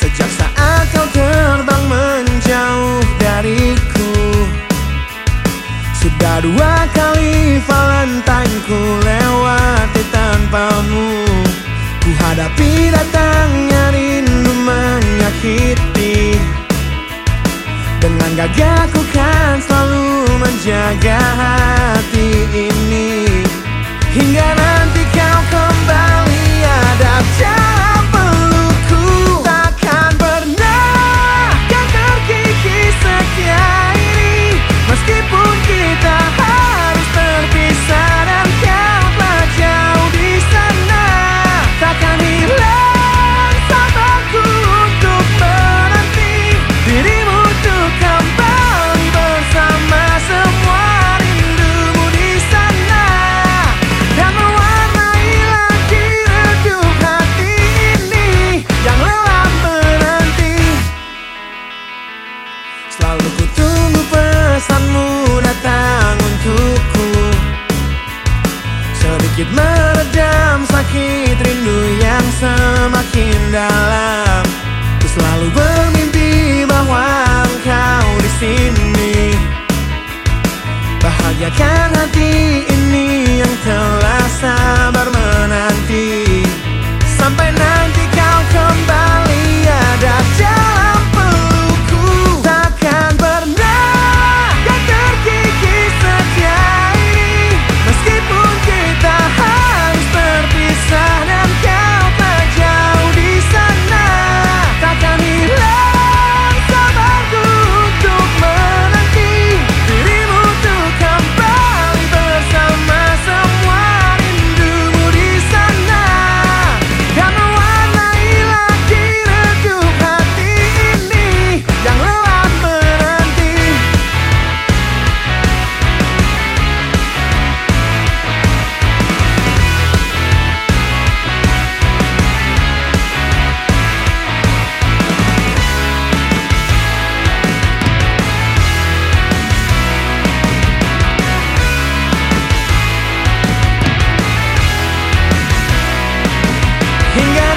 Sejak saat kau terbang menjauh dariku Sudah dua kali Valentine ku lewati tanpamu Ku hadapi datangnya rindu menyakiti. Dengan gagah ku kan selalu menjaga hati ini. Hingga nanti Sedikit meredam sakit rindu yang semakin Khi